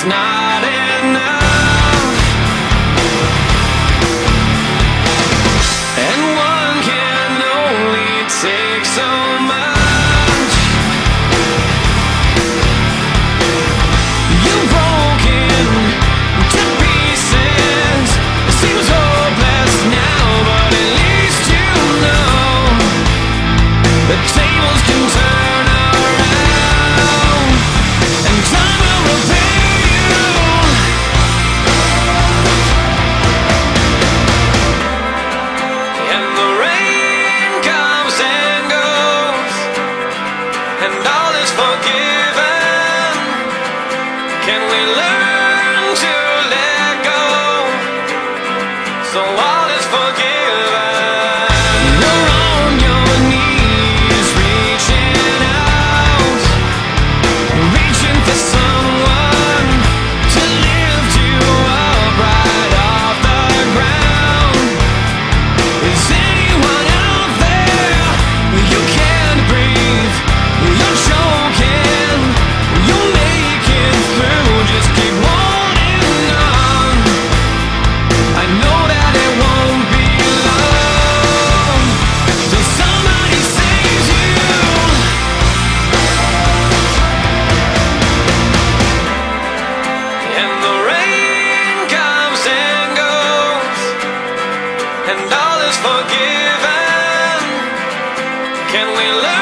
It's not forgiven. we love